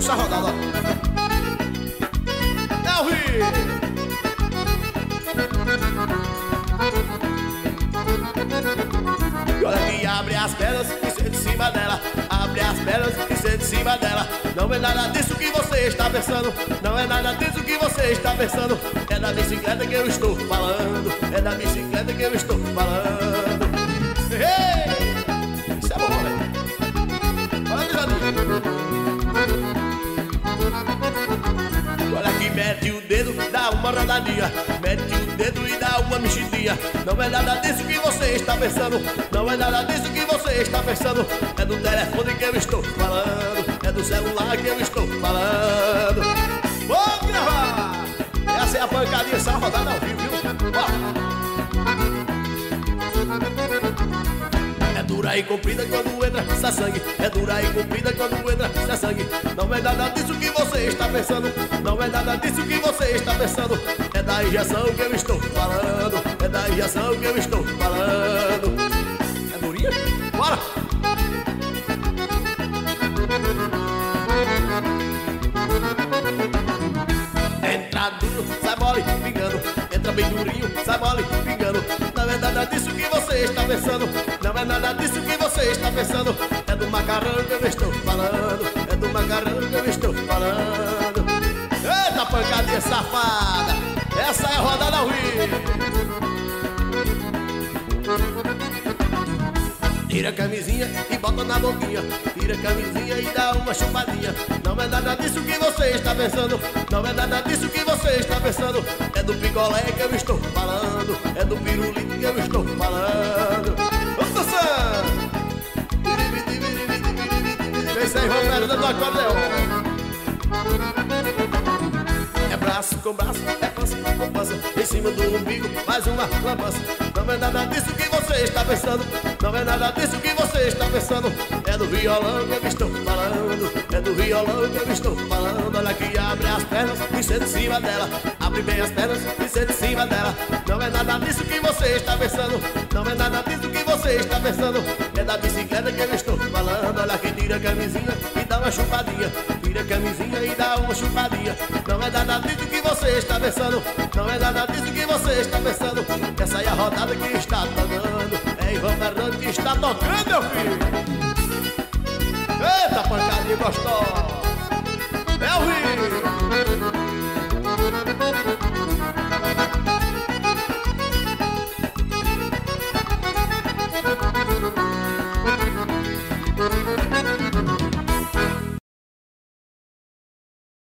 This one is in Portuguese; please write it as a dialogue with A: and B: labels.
A: puxa a rodada, ó. É o Rio. Olha que abre as pernas e senta em cima dela. Abre as pernas e senta em cima dela. Não é nada disso que você está pensando. Não é nada disso que você está pensando. É da bicicleta que eu estou falando. É da bicicleta que eu estou falando. Ei! Isso é bom, velho Olha, Miradinho Olha que mete o dedo, dá uma rodadinha. Mete o dedo e dá uma mexidinha. Não é nada disso que você está pensando. Não é nada disso que você está pensando. É do telefone que eu estou falando. É do celular que eu estou falando. Vamos gravar! Essa é a pancadinha, essa rodada ao vivo, viu? É dura e comprida quando entra, sai sangue. É dura e comprida quando entra, sai sangue. Não é nada disso que você está pensando. Não é nada disso que você está pensando. É da injeção que eu estou falando. É da injeção que eu estou falando. É durinha? Bora! Entra duro, sai mole, pingando. Entra bem durinho, sai mole, pingando do macarrão que eu estou falando É do macarrão que eu estou falando. Eita pancadinha safada Essa é a rodada ao Tira a camisinha e bota na boquinha Tira a camisinha e dá uma chupadinha. Não é nada disso que você está pensando Não é nada disso que você está pensando. É do picolé que eu estou falando É do pirulito que eu estou falando sem Romero dando acordeão. É braço com braço, é pança com pança Em cima do umbigo, mais uma lambança Não é nada disso que você está pensando Não é nada disso que você está pensando. É do violão que eu estou falando. É do violão que eu estou falando Olha que abre as pernas e senta em cima dela. Abre bem as pernas e senta em cima dela. Não é nada disso que você está pensando Não é nada disso que você está pensando. É da bicicleta que eu estou falando Olha que tira a camisinha e dá uma chupadinha. Tira a camisinha e dá uma chupadinha. Não é nada disso que você está pensando Não é nada disso que você está pensando. Essa é a rodada que está tocando É Ivan Fernando que está tocando, meu filho Eita